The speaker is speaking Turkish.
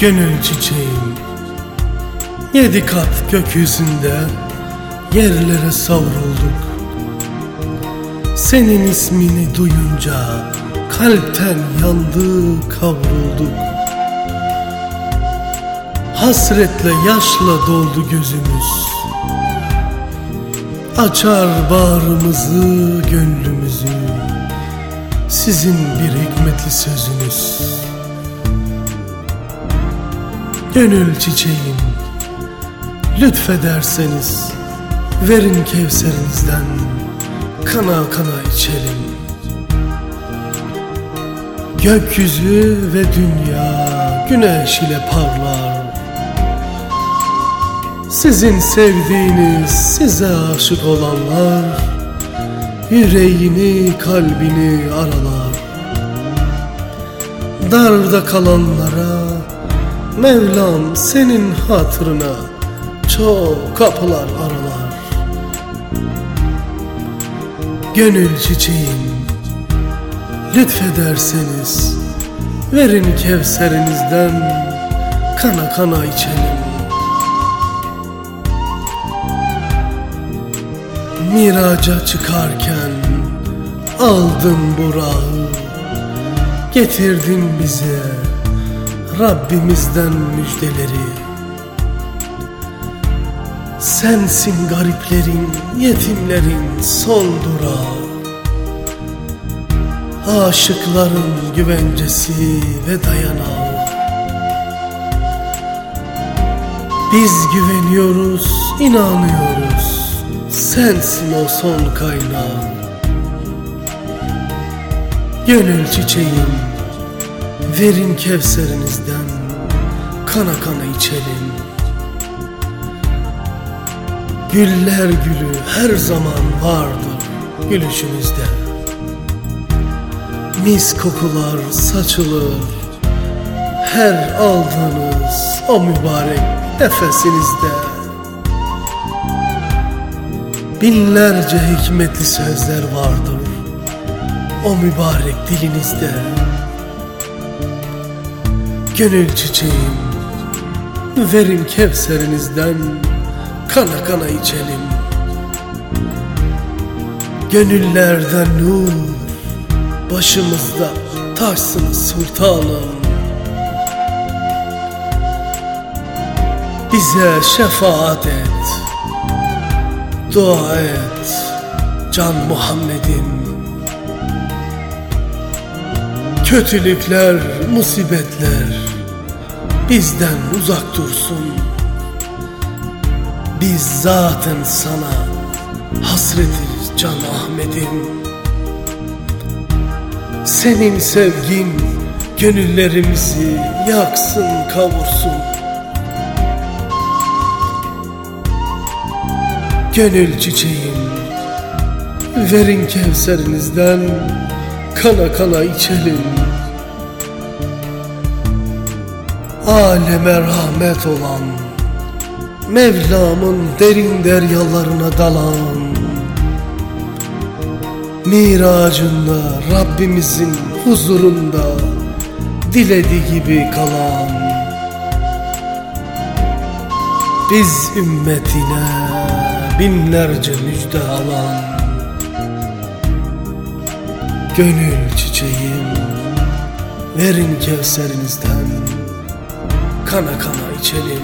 Gönül çiçeğim Yedi kat gökyüzünde Yerlere savrulduk. Senin ismini duyunca Kalpten yandı kavrulduk. Hasretle yaşla doldu gözümüz. Açar bağrımızı gönlümüzü Sizin bir hikmetli sözünüz Gönül çiçeğim Lütfederseniz Verin kevserinizden Kana kana içelim. Gökyüzü ve dünya Güneş ile parlar. Sizin sevdiğiniz Size aşık olanlar Yüreğini kalbini aralar. Darda kalanlara Mevlam senin hatırına çok kapılar aralar. Gönül çiçeğim lütfederseniz Verin kevserinizden kana kana içelim. Miraca çıkarken aldın burağı Getirdin bize Rabbimizden müjdeleri. Sensin gariplerin, yetimlerin son durağı. Aşıkların güvencesi ve dayanağı. Biz güveniyoruz, inanıyoruz. Sensin o son kaynağı Gönül çiçeğim Verin kevserinizden Kana kana içelim. Güller gülü her zaman vardır gülüşünüzde. Mis kokular saçılır Her aldığınız o mübarek nefesinizde. Binlerce hikmetli sözler vardır O mübarek dilinizde Gönül çiçeğim. Verin kevserinizden Kana kana içelim. Gönüllerden nur Başımızda taşsınız sultanım. Bize şefaat et Dua et Can Muhammed'im. Kötülükler, musibetler bizden uzak dursun. Biz zaten sana hasretiz Can Ahmet'im. Senin sevgin gönüllerimizi yaksın kavursun. Gönül çiçeğim, verin kevserinizden kana kana içelim. Aleme rahmet olan, Mevlam'ın derin deryalarına dalan, Miracında Rabbimizin huzurunda dilediği gibi kalan, Biz ümmetine binlerce müjde alan, Gönül çiçeğim Verin kevserinizden Kana kana içelim